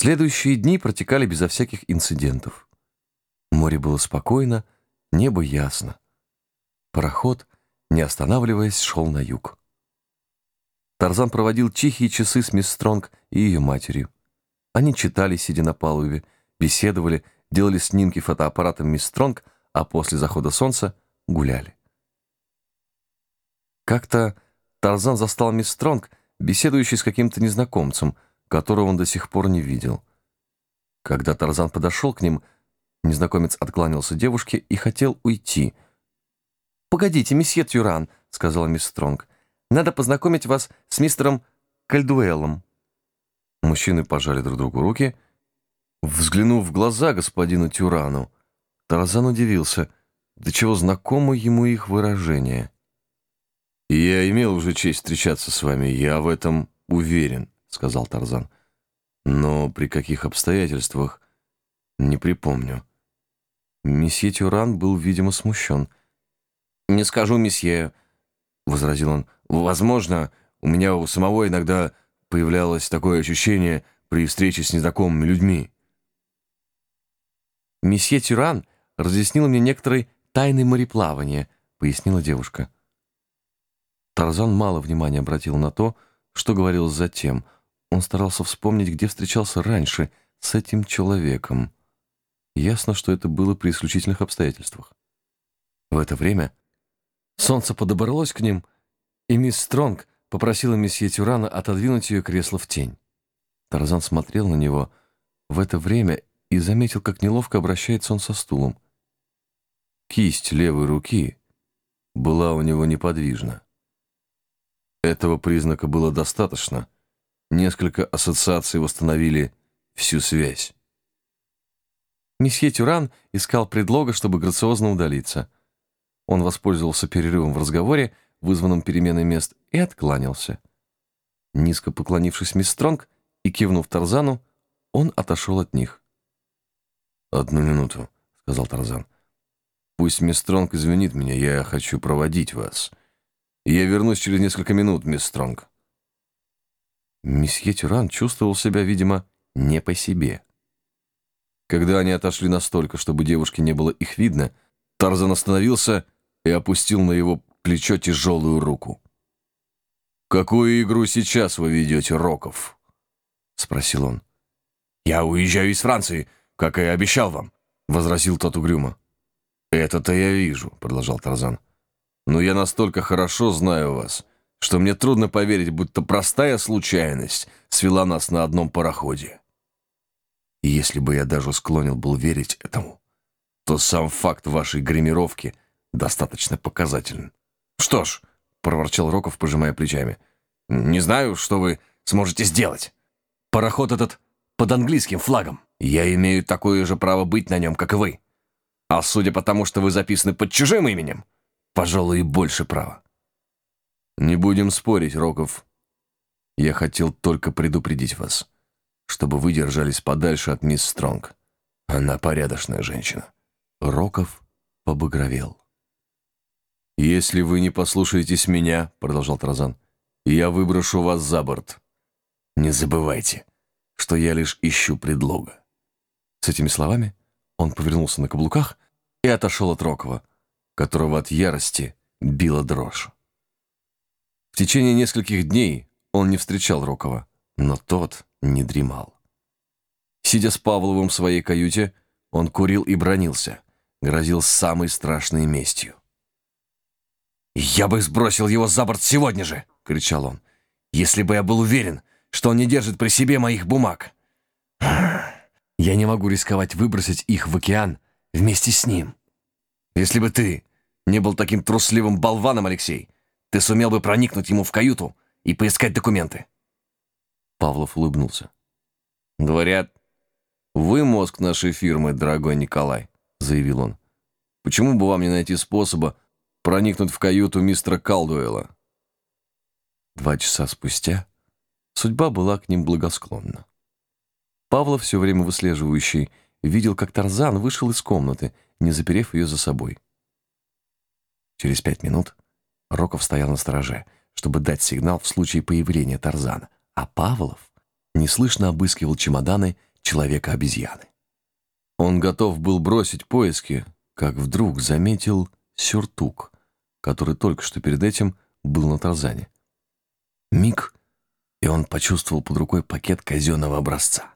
Следующие дни протекали безо всяких инцидентов. Море было спокойно, небо ясно. Пароход, не останавливаясь, шел на юг. Тарзан проводил тихие часы с мисс Стронг и ее матерью. Они читали, сидя на палубе, беседовали, делали снимки фотоаппаратом мисс Стронг, а после захода солнца гуляли. Как-то Тарзан застал мисс Стронг, беседующей с каким-то незнакомцем, которого он до сих пор не видел. Когда Тарзан подошел к ним, незнакомец откланялся девушке и хотел уйти. «Погодите, месье Тюран», — сказала мисс Стронг, — «надо познакомить вас с мистером Кальдуэллом». Мужчины пожали друг другу руки. Взглянув в глаза господину Тюрану, Тарзан удивился, до чего знакомо ему их выражение. «Я имел уже честь встречаться с вами, я в этом уверен», — сказал Тарзан. «Но при каких обстоятельствах, не припомню». Месье Тюран был, видимо, смущен. «Не скажу, месье», — возразил он. «Возможно, у меня у самого иногда появлялось такое ощущение при встрече с незнакомыми людьми». «Месье Тюран разъяснил мне некоторые тайны мореплавания», — пояснила девушка. Тарзан мало внимания обратил на то, что говорил затем. Он старался вспомнить, где встречался раньше с этим человеком. Ясно, что это было при исключительных обстоятельствах. В это время солнце подобралось к ним, и мисс Стронг попросила месье Тюрана отодвинуть ее кресло в тень. Тарзан смотрел на него в это время и заметил, как неловко обращается он со стулом. Кисть левой руки была у него неподвижна. Этого признака было достаточно. Несколько ассоциаций восстановили всю связь. Месье Тюран искал предлога, чтобы грациозно удалиться. Он воспользовался перерывом в разговоре, вызванным переменой мест, и откланялся. Низко поклонившись мисс Стронг и кивнув Тарзану, он отошел от них. «Одну минуту», — сказал Тарзан. «Пусть мисс Стронг извинит меня, я хочу проводить вас. Я вернусь через несколько минут, мисс Стронг». Месье Тюран чувствовал себя, видимо, не по себе. Когда они отошли настолько, чтобы девушке не было их видно, Тарзан остановился и опустил на его плечо тяжелую руку. «Какую игру сейчас вы ведете, Роков?» — спросил он. «Я уезжаю из Франции, как и обещал вам», — возразил тот угрюмо. «Это-то я вижу», — продолжал Тарзан. «Но я настолько хорошо знаю вас, что мне трудно поверить, будто простая случайность свела нас на одном пароходе. И если бы я даже склонил был верить этому, то сам факт вашей гримировки достаточно показателен. «Что ж», — проворчал Роков, пожимая плечами, — «не знаю, что вы сможете сделать. Пароход этот под английским флагом. Я имею такое же право быть на нем, как и вы. А судя по тому, что вы записаны под чужим именем, пожалуй, и больше права». «Не будем спорить, Роков. Я хотел только предупредить вас» чтобы вы держались подальше от мисс Стронг. Она порядочная женщина». Роков побагровел. «Если вы не послушаетесь меня, — продолжал Таразан, — я выброшу вас за борт. Не забывайте, что я лишь ищу предлога». С этими словами он повернулся на каблуках и отошел от Рокова, которого от ярости била дрожь. В течение нескольких дней он не встречал Рокова, но тот не дремал. Сидя с Павловым в своей каюте, он курил и бронился, грозил самой страшной местью. «Я бы сбросил его за борт сегодня же!» — кричал он. «Если бы я был уверен, что он не держит при себе моих бумаг. Я не могу рисковать выбросить их в океан вместе с ним. Если бы ты не был таким трусливым болваном, Алексей, ты сумел бы проникнуть ему в каюту и поискать документы. Павлов улыбнулся. «Говорят, вы мозг нашей фирмы, дорогой Николай», — заявил он. «Почему бы вам не найти способа проникнуть в каюту мистера Калдуэла?» Два часа спустя судьба была к ним благосклонна. Павлов, все время выслеживающий, видел, как Тарзан вышел из комнаты, не заперев ее за собой. Через пять минут Роков стоял на стороже, чтобы дать сигнал в случае появления Тарзана а Павлов неслышно обыскивал чемоданы человека-обезьяны. Он готов был бросить поиски, как вдруг заметил сюртук, который только что перед этим был на Тарзане. Миг, и он почувствовал под рукой пакет казенного образца.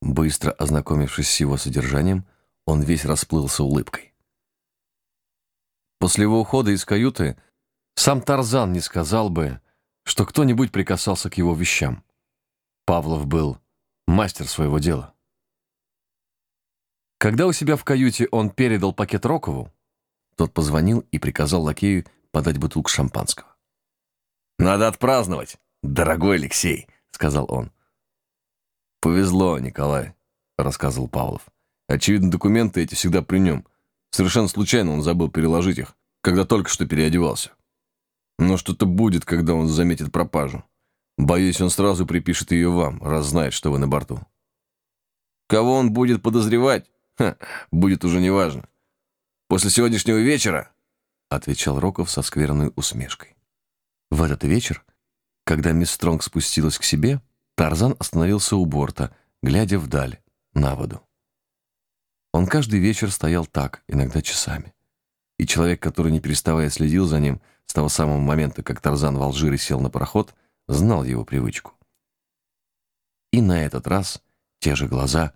Быстро ознакомившись с его содержанием, он весь расплылся улыбкой. После его ухода из каюты сам Тарзан не сказал бы, что кто-нибудь прикасался к его вещам. Павлов был мастер своего дела. Когда у себя в каюте он передал пакет Рокову, тот позвонил и приказал лакею подать бутылку шампанского. «Надо отпраздновать, дорогой Алексей», — сказал он. «Повезло, Николай», — рассказывал Павлов. «Очевидно, документы эти всегда при нем. Совершенно случайно он забыл переложить их, когда только что переодевался. Но что-то будет, когда он заметит пропажу. Боюсь, он сразу припишет ее вам, раз знает, что вы на борту. Кого он будет подозревать? Ха, будет уже неважно. После сегодняшнего вечера, отвечал Роков со скверной усмешкой. В этот вечер, когда мисс Стронг спустилась к себе, Тарзан остановился у борта, глядя вдаль, на воду. Он каждый вечер стоял так, иногда часами. И человек, который не переставая следил за ним с того самого момента, как Тарзан в Алжире сел на пароход, знал его привычку. И на этот раз те же глаза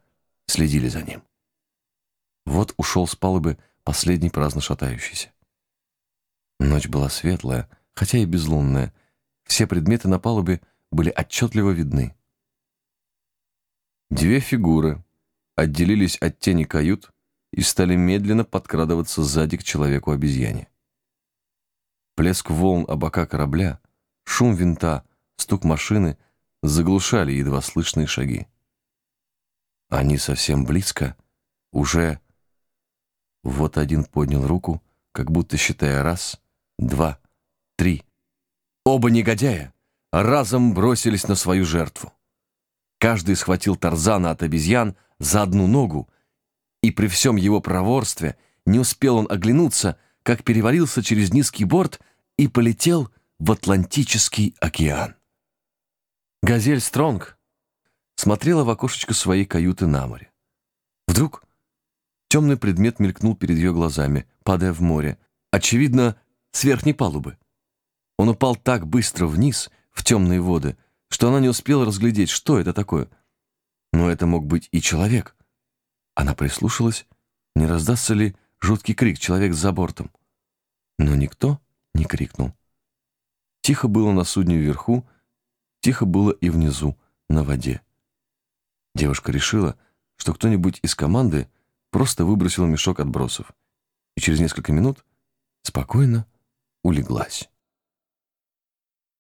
следили за ним. Вот ушел с палубы последний праздно шатающийся. Ночь была светлая, хотя и безлунная. Все предметы на палубе были отчетливо видны. Две фигуры отделились от тени кают и стали медленно подкрадываться сзади к человеку-обезьяне. Плеск волн о бока корабля, шум винта, стук машины заглушали едва слышные шаги. Они совсем близко, уже вот один поднял руку, как будто считая раз, два, три. Оба негодяя разом бросились на свою жертву. Каждый схватил Тарзана от обезьян за одну ногу, и при всем его проворстве не успел он оглянуться, как перевалился через низкий борт и полетел в Атлантический океан. Газель Стронг смотрела в окошечко своей каюты на море. Вдруг Темный предмет мелькнул перед ее глазами, падая в море. Очевидно, с верхней палубы. Он упал так быстро вниз, в темные воды, что она не успела разглядеть, что это такое. Но это мог быть и человек. Она прислушалась, не раздастся ли жуткий крик человек за бортом. Но никто не крикнул. Тихо было на судне вверху, тихо было и внизу, на воде. Девушка решила, что кто-нибудь из команды просто выбросила мешок отбросов и через несколько минут спокойно улеглась.